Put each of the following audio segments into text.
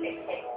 White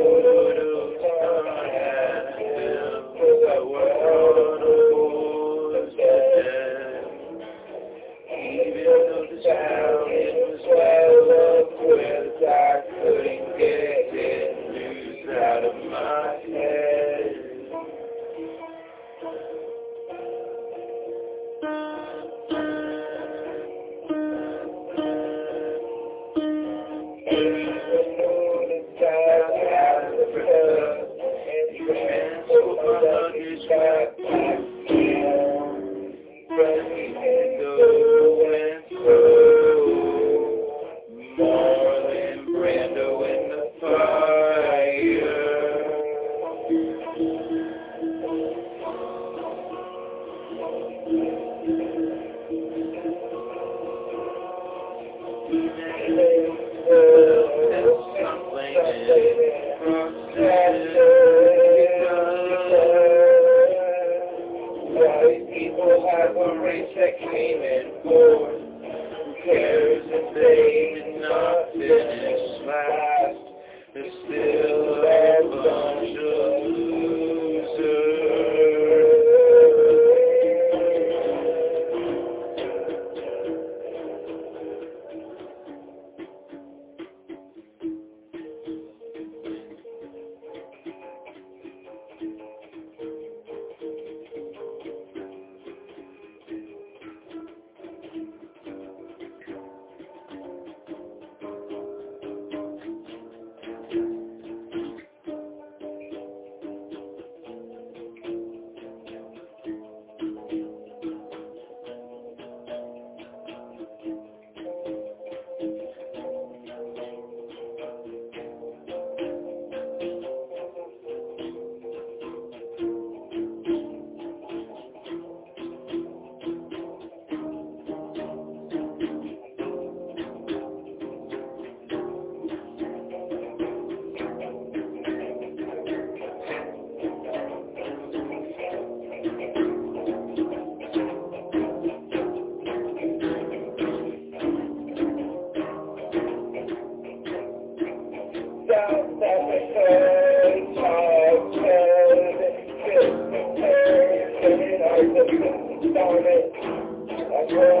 Thank you. will have a race that came and goes. Who cares if they did not Yeah.